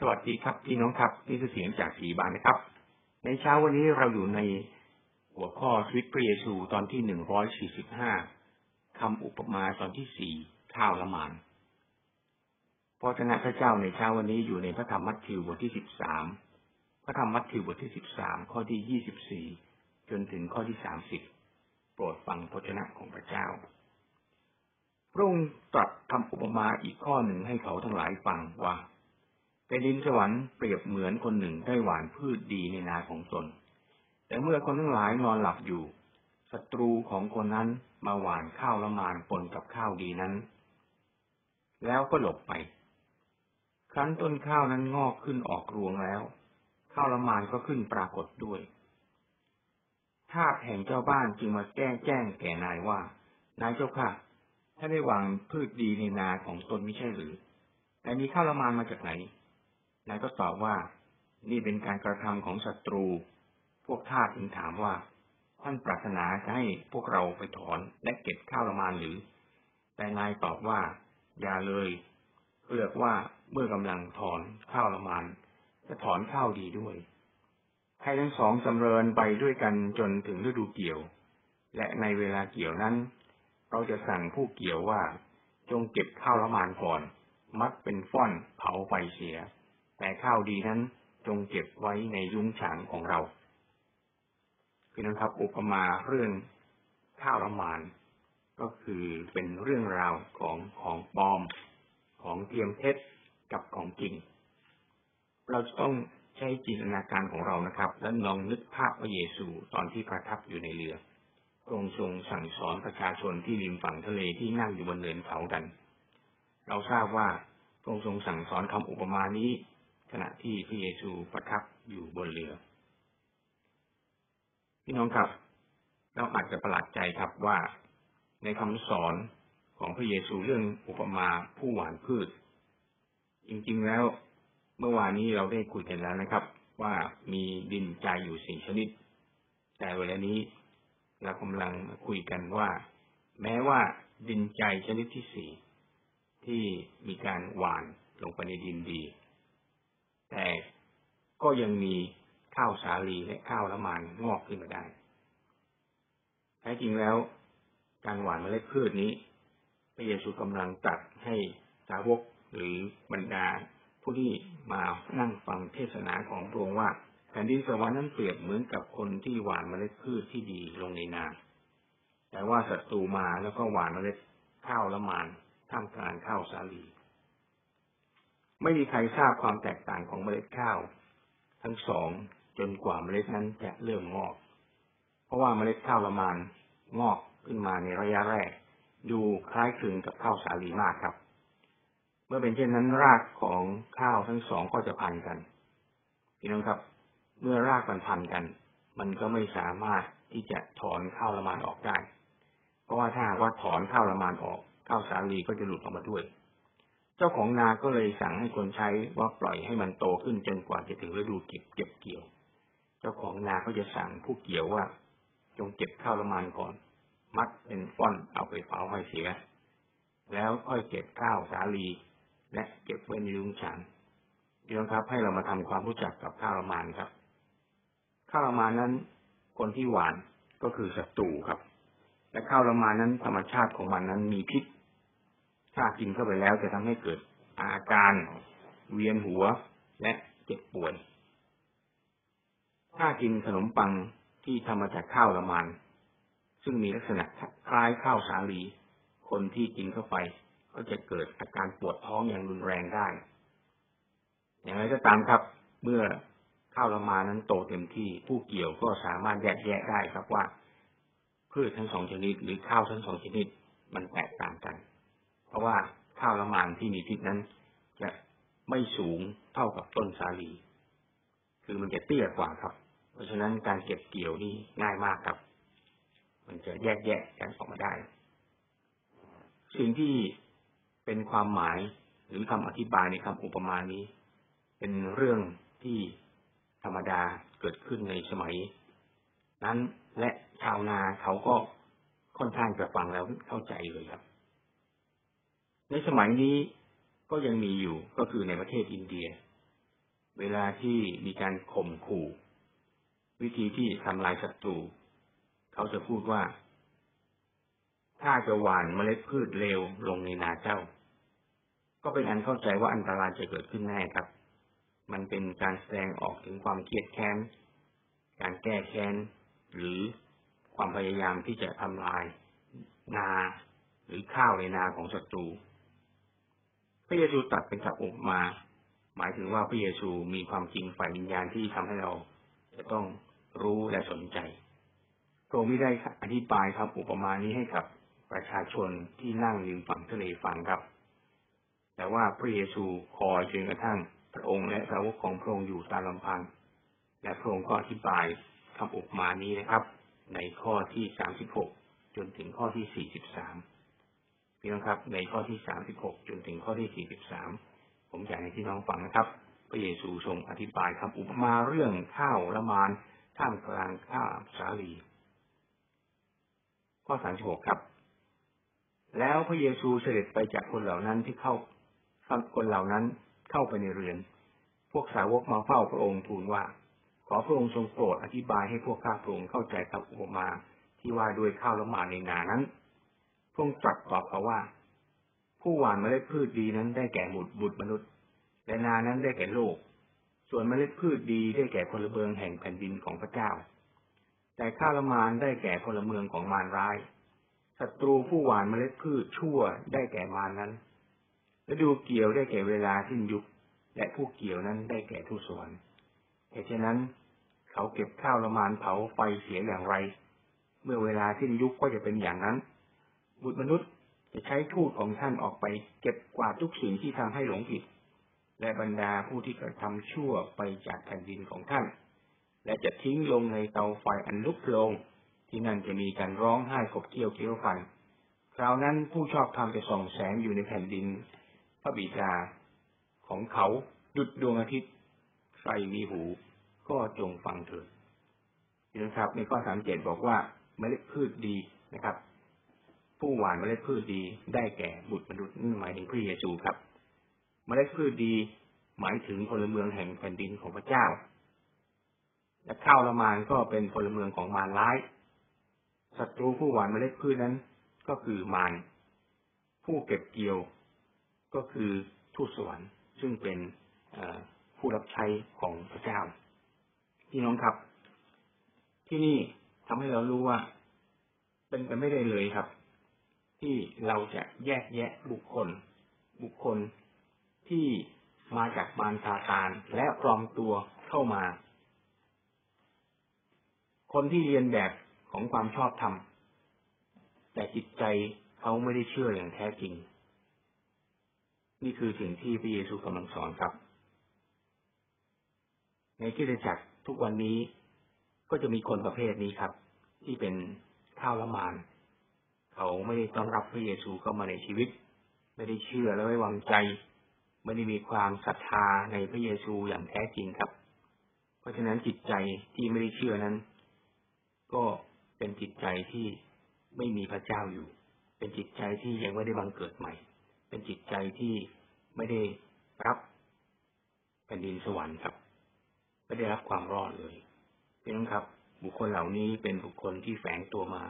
สวัสดีครับพี่น้องครับนี่คือเสียงจากสีบานนะครับ ในเช้าวันนี้เราอยู่ในหัวข้อชีวิตพระเยซูตอนที่หนึ่งร้อยสี่สิบห้าคำอุปมาตอนที่สี่ข้าวละมานพระชนะพระเจ้าในเช้าวันนี้อยู่ในพระธรรมมัทธิวบทที่สิบสามพระธรรมมัทธิวบทที่สิบสามข้อที่ยี่สิบสี่จนถึงข้อที่สามสิบโปรดฟังพระชนะของพระเจ้าพระองค์ตรัสคำอุปมาอีกข้อหนึ่งให้เขาทั้งหลายฟังว่า แผ่นดินสวรรค์เปรียบเหมือนคนหนึ่งได้หวานพืชดีในนาของตน แต่เมื่อคนทั้งหลายนอนหลับอยู่ศัตรูของคนนั้นมาหวานข้าวละมานปนกับข้าวดีนั้น แล้วก็หลบไป ครั้นต้นข้าวนั้นงอกขึ้นออกรวงแล้ว ข้าวละมานก็ขึ้นปรากฏด้วยทาสแห่งเจ้าบ้านจึงมาแก้แจ้งแก่นายว่า นายเจ้าค่ะถ้าได้วางพืชดีในนาของตนไม่ใช่หรือ แต่มีข้าวละมานมาจากไหน นายก็ตอบว่า นี่เป็นการกระทำของศัตรู พวกทาสจึงถามว่า ท่านปรารถนาจะให้พวกเราไปถอนและเก็บข้าวละมานหรือ แต่นายตอบว่า อย่าเลยเลือกว่าเมื่อกำลังถอนข้าวละมานจะถอนข้าวดีด้วย ให้ทั้งสองจำเริญไปด้วยกันจนถึงฤดูเกี่ยว และในเวลาเกี่ยวนั้น เราจะสั่งผู้เกี่ยวว่า จงเก็บข้าวละมานก่อน มัดเป็นฟ่อนเผาไฟเสีย แต่ข้าวดีนั้นจงเก็บไว้ในยุ้งฉางของเราคือนะครับอุปมาเรื่องข้าวละมานก็คือเป็นเรื่องราวของของปลอม ของเทียมเท็จกับของจริง เราจะต้องใช้จินตนาการของเรานะครับ และลองนึกภาพพระเยซูตอนที่ประทับอยู่ในเรือทรงทรงสั่งสอนประชาชนที่ริมฝั่งทะเลที่นั่งอยู่บนเนินเขากัน เราทราบว่าทรงทรงสั่งสอนคำอุปมานี้ ขณะที่พระเยซูประทับอยู่บนเรือ พี่น้องครับ เราอาจจะประหลาดใจครับว่าในคำสอนของพระเยซูเรื่องอุปมาผู้หวานพืช จริงๆแล้วเมื่อวานนี้เราได้คุยกันแล้วนะครับ ว่ามีดินใจอยู่สี่ชนิด แต่เวลานี้เรากำลังคุยกันว่า แม้ว่าดินใจชนิดที่สี่ที่มีการหวานลงไปในดินดี ก็ยังมีข้าวสาลีและข้าวละมานงอกขึ้นมาได้ แท้จริงแล้ว การหว่านเมล็ดพืชนี้พระเยซูกำลังตัดให้สาวกหรือบรรดาผู้ที่มานั่งฟังเทศนาของพระองค์ว่าแผ่นดินสวรรค์นั้นเปรียบเหมือนกับคนที่หว่านเมล็ดพืชที่ดีลงในนาแต่ว่าศัตรูมาแล้วก็หว่านเมล็ดข้าวละมานท่ามกลางข้าวสาลี ไม่มีใครทราบความแตกต่างของเมล็ดข้าว ทั้งสองจนกว่าเมล็ดนั้นจะเริ่มงอก เพราะว่าเมล็ดข้าวละมานงอกขึ้นมาในระยะแรก ดูคล้ายคลึงกับข้าวสาลีมากครับ เมื่อเป็นเช่นนั้นรากของข้าวทั้งสองก็จะพันกันพี่น้องครับ เมื่อรากมันพันกัน มันก็ไม่สามารถที่จะถอนข้าวละมานออกได้ เพราะว่าถ้าว่าถอนข้าวละมานออกข้าวสาลีก็จะหลุดออกมาด้วย เจ้าของนาก็เลยสั่งให้คนใช้ว่าปล่อยให้มันโตขึ้นจนกว่าจะถึงฤดูเก็บเก็บเกี่ยว เจ้าของนาก็จะสั่งผู้เกี่ยวว่า จงเก็บข้าวละมันก่อน มัดเป็นฟ้อนเอาไปเผาให้เสีย แล้วค่อยเก็บข้าวสาลี และเก็บไว้ในลุงฉานเดี๋ยวครับ ให้เรามาทำความรู้จักกับข้าวละมันครับ ข้าวละมันนั้น คนที่หวานก็คือศัตรูครับ และข้าวละมันนั้นธรรมชาติของมันนั้นมีพิษ ถ้ากินเข้าไปแล้วจะทำให้เกิดอาการเวียนหัวและเจ็บป่วย ถ้ากินขนมปังที่ทำมาจากข้าวละมัน ซึ่งมีลักษณะคล้ายข้าวสาลี คนที่กินเข้าไป ก็จะเกิดอาการปวดท้องอย่างรุนแรงได้ อย่างไรก็ตามครับ เมื่อข้าวละมานั้นโตเต็มที่ผู้เกี่ยวก็สามารถแยกแยะได้ครับว่าพืชทั้งสองชนิดหรือข้าวทั้งสองชนิดมันแตกต่างกัน เพราะว่าข้าวละมานที่มีพิษนั้น จะไม่สูงเท่ากับต้นสาลี คือมันจะเตี้ยกว่าครับ เพราะฉะนั้นการเก็บเกี่ยวนี่ง่ายมากครับ มันจะแยกแยะกันออกมาได้ สิ่งที่เป็นความหมายหรือคำอธิบายในคำอุปมานี้ เป็นเรื่องที่ธรรมดาเกิดขึ้นในสมัย นั้นและชาวนาเขาก็ค่อนข้างจะฟังแล้วเข้าใจเลยครับ ในสมัยนี้ก็ยังมีอยู่ก็คือในประเทศอินเดีย เวลาที่มีการข่มขู่ วิธีที่ทำลายศัตรูเขาจะพูดว่า ถ้าจะหว่านเมล็ดพืชเลวลงในนาเจ้า ก็เป็นอันเข้าใจว่าอันตรายจะเกิดขึ้นแน่ครับ มันเป็นการแสดงออกถึงความเครียดแค้น การแก้แค้น หรือความพยายามที่จะทำลายนาหรือข้าวในนาของศัตรู พระเยซูตัดเป็นกับอุปมา หมายถึงว่าพระเยซูมีความจริงฝ่ายวิญญาณที่ทำให้เราจะต้องรู้และสนใจพระองค์ไม่ได้อธิบายครับอุปมานี้ให้กับประชาชนที่นั่งริมฝั่งทะเลฟังครับ แต่ว่าพระเยซูคอยจนกระทั่งพระองค์และสาวกของพระองค์อยู่ตามลำพัง และพระองค์ก็อธิบายคำอุปมานี้นะครับ ในข้อที่สามสิบหกจนถึงข้อที่สี่สิบสาม พี่น้องครับ ในข้อที่สามสิบหกจนถึงข้อที่สี่สิบสามผมอยากให้พี่น้องฟังนะครับ พระเยซูทรงอธิบายคำอุปมาเรื่องข้าวละมานท่ามกลางข้าวสาลี ข้อสามสิบหกครับ แล้วพระเยซูเสด็จไปจากคนเหล่านั้นที่เข้าคนเหล่านั้นเข้าไปในเรือน พวกสาวกมาเฝ้าพระองค์ทูลว่า ขอพระองค์ทรงโปรดอธิบายให้พวกข้าพระองค์เข้าใจกับอุปมาที่ว่าด้วยข้าวละมาดในนานั้น พระองตรัสตอบเขาว่า ผู้หว่านเมล็ดพืชดีนั้นได้แก่บุตรบุตรมนุษย์ และนานั้นได้แก่โลก ส่วนเมล็ดพืชดีได้แก่พลเมืองแห่งแผ่นดินของพระเจ้า แต่ข้าละมานได้แก่พลเมืองของมารร้ายศัตรูผู้หว่านเมล็ดพืชชั่วได้แก่มารนั้นและดูเกี่ยวได้แก่เวลาสิ้นยุค และผู้เกี่ยวนั้นได้แก่ทุสวรรค์เหตุฉะนั้น เขาเก็บข้าวละมานเผาไฟเสียอย่างไร เมื่อเวลาสิ้นยุคก็จะเป็นอย่างนั้น บุตรมนุษย์จะใช้ทูตของท่านออกไป เก็บกวาดทุกสิ่งที่ทำให้หลงผิด และบรรดาผู้ที่กระทำชั่วไปจากแผ่นดินของท่าน และจะทิ้งลงในเตาไฟอันลุกโลงที่นั่นจะมีการร้องไห้ขบเคี้ยวเคี้ยวฟันคราวนั้นผู้ชอบธรรมจะส่องแสงอยู่ในแผ่นดิน พระบิดาของเขาดุดดวงอาทิตย์ ใครมีหูก็จงฟังเถิดนะครับในข้อสามเจ็ดบอกว่าเมล็ดพืชดีนะครับ ผู้หว่านเมล็ดพืชดีได้แก่บุตรมนุษย์นั่นหมายถึงพระเยซูครับ เมล็ดพืชดีหมายถึงพลเมืองแห่งแผ่นดินของพระเจ้า และข้าวละมานก็เป็นพลเมืองของมารร้ายศัตรูผู้หว่านเมล็ดพืชนั้นก็คือมารผู้เก็บเกี่ยวก็คือทูตสวรรค์ซึ่งเป็นผู้รับใช้ของพระเจ้าพี่น้องครับ ที่นี่ทำให้เรารู้ว่า เป็นไปไม่ได้เลยครับ ที่เราจะแยกแยะบุคคล บุคคลที่มาจากมารซาตานและปลอมตัวเข้ามา คนที่เรียนแบบของความชอบธรรม แต่จิตใจเขาไม่ได้เชื่ออย่างแท้จริง นี่คือสิ่งที่พระเยซูกำลังสอนครับ ในที่ไดจักรทุกวันนี้ก็จะมีคนประเภทนี้ครับ ที่เป็นข้าวละมาน เขาไม่ได้ต้อนรับพระเยซูเข้ามาในชีวิต ไม่ได้เชื่อและไม่วางใจ ไม่ได้มีความศรัทธาในพระเยซูอย่างแท้จริงครับ เพราะฉะนั้นจิตใจที่ไม่ได้เชื่อนั้น ก็เป็นจิตใจที่ไม่มีพระเจ้าอยู่ เป็นจิตใจที่ยังไม่ได้บังเกิดใหม่ เป็นจิตใจที่ไม่ได้รับแผ่นดินสวรรค์ครับ ไม่ได้รับความรอดเลยพี่น้องครับ บุคคลเหล่านี้เป็นบุคคลที่แฝงตัวมา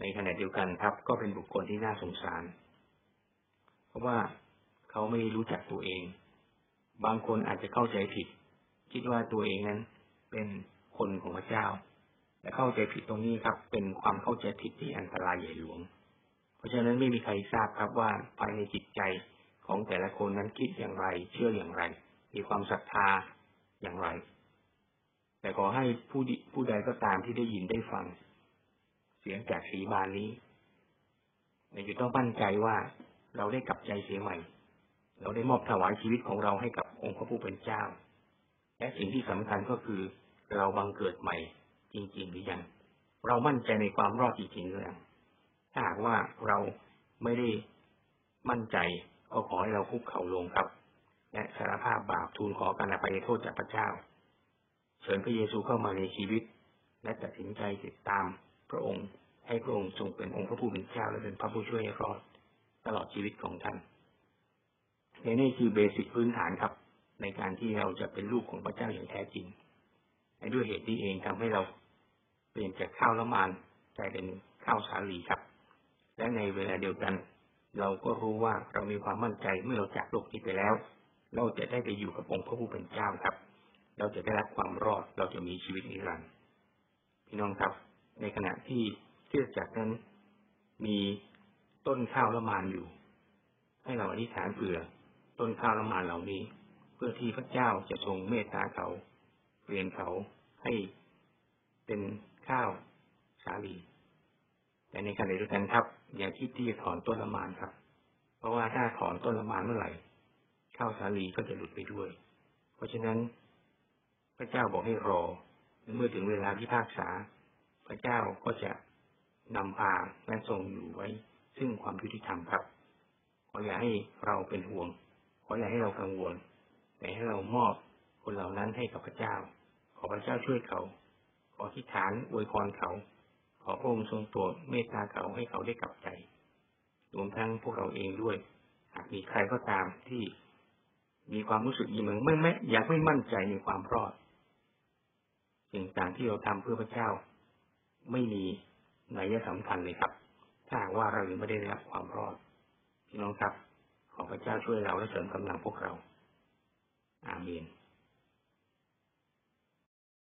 ในขณะเดียวกันครับก็เป็นบุคคลที่น่าสงสาร เพราะว่าเขาไม่รู้จักตัวเอง บางคนอาจจะเข้าใจผิด คิดว่าตัวเองนั้นเป็นคนของพระเจ้า และเข้าใจผิดตรงนี้ครับ เป็นความเข้าใจผิดที่อันตรายใหญ่หลวง เพราะฉะนั้นไม่มีใครทราบครับว่าภายในจิตใจของแต่ละคนนั้นคิดอย่างไร เชื่ออย่างไร มีความศรัทธาอย่างไร แต่ขอให้ผู้ผู้ใดก็ตามที่ได้ยินได้ฟัง เสียงจากสีบานนี้ในจุดต้องมั่นใจว่าเราได้กลับใจเสียใหม่ เราได้มอบถวายชีวิตของเราให้กับองค์พระผู้เป็นเจ้า และสิ่งที่สำคัญก็คือ เราบังเกิดใหม่ จริง ๆ หรือยัง เรามั่นใจในความรอดจริงๆหรือยังถ้าหากว่าเราไม่ได้มั่นใจก็ขอให้เราคุกเข่าลงครับ และสารภาพบาปทูลขอการอภัยโทษจากพระเจ้า เชิญพระเยซูเข้ามาในชีวิต และตัดสินใจติดตาม พระองค์ ให้พระองค์ทรงเป็นองค์พระผู้เป็นเจ้าและเป็นพระผู้ช่วยให้รอดตลอดชีวิตของท่านในนี่คือเบสิกพื้นฐานครับ ในการที่เราจะเป็นลูกของพระเจ้าอย่างแท้จริงและด้วยเหตุนี้เองทำให้เราเปลี่ยนจากข้าวละมานกลายเป็นข้าวสาลีครับ และในเวลาเดียวกัน เราก็รู้ว่าเรามีความมั่นใจเมื่อเราจากโลกนี้ไปแล้ว เราจะได้ไปอยู่กับองค์พระผู้เป็นเจ้าครับ เราจะได้รับความรอดเราจะมีชีวิตนิรันดร์พี่น้องครับ ในขณะที่ที่จากนั้น มีต้นข้าวละมานอยู่ ให้เราอธิษฐานเผื่อ ต้นข้าวละมานเหล่านี้ เพื่อที่พระเจ้าจะทรงเมตตาเขาเปลี่ยนเขาให้เป็นข้าวสาลีแต่ในขณะเดียวกันครับ อย่าคิดที่จะถอนต้นละมานครับ เพราะว่าถ้าถอนต้นละมานเมื่อไหร่ข้าวสาลีก็จะหลุดไปด้วย เพราะฉะนั้น พระเจ้าบอกให้รอ เมื่อถึงเวลาที่ภาคษา ระเจ้าก็จะนำพาและทรงอยู่ไว้ ซึ่งความยุติธรรมครับ ขออย่าให้เราเป็นห่วง ขออย่าให้เรากังวลแต่ให้เรามอบคนเหล่านั้นให้กับพระเจ้า ขอพระเจ้าช่วยเขา ขอทิฏฐานอวยพรเขา ขอพระองค์ทรงโปรดเมตตาเขาให้เขาได้กลับใจ รวมทั้งพวกเราเองด้วย หากมีใครก็ตามที่มีความรู้สึกยิ่งไม่ไม่อยากไม่มั่นใจในความรอดสิ่งต่างที่เราทำเพื่อพระเจ้า ไม่มีนัยสำคัญเลยครับถ้าหากว่าเรายังไม่ได้รับความรอดพี่น้องครับ ขอพระเจ้าช่วยเราและเสริมกำลังพวกเรา อาเมน